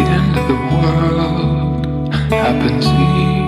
end of the world happens here.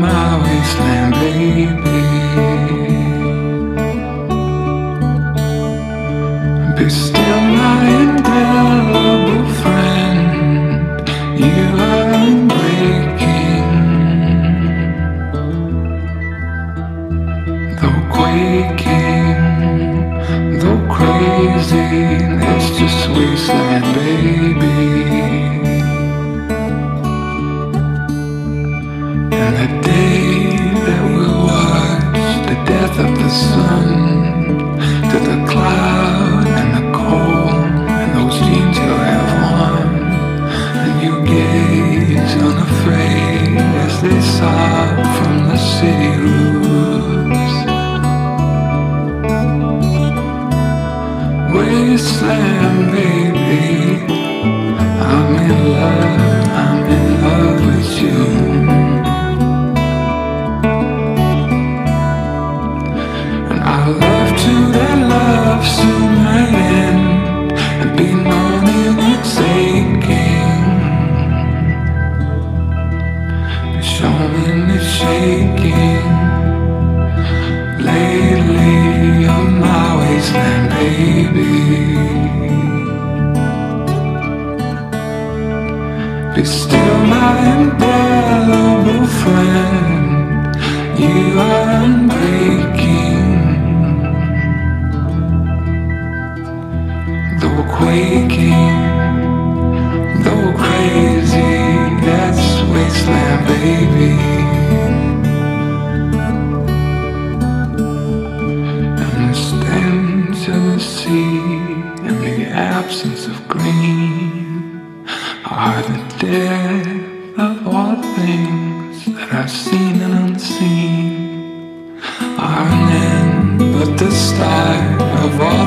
My wasteland, baby. Be still my indelible friend. You are unbreaking. Though quaking, though crazy, it's just wasteland, baby. The sun to the cloud and the cold and those jeans you'll have on and you gaze unafraid as they sob from the city roofs wasteland baby I'm in love Lately, on my wasteland, baby. Be still my indelible friend. You are the and the absence of green are the death of all things that I've seen and unseen. Are an end, but the start of all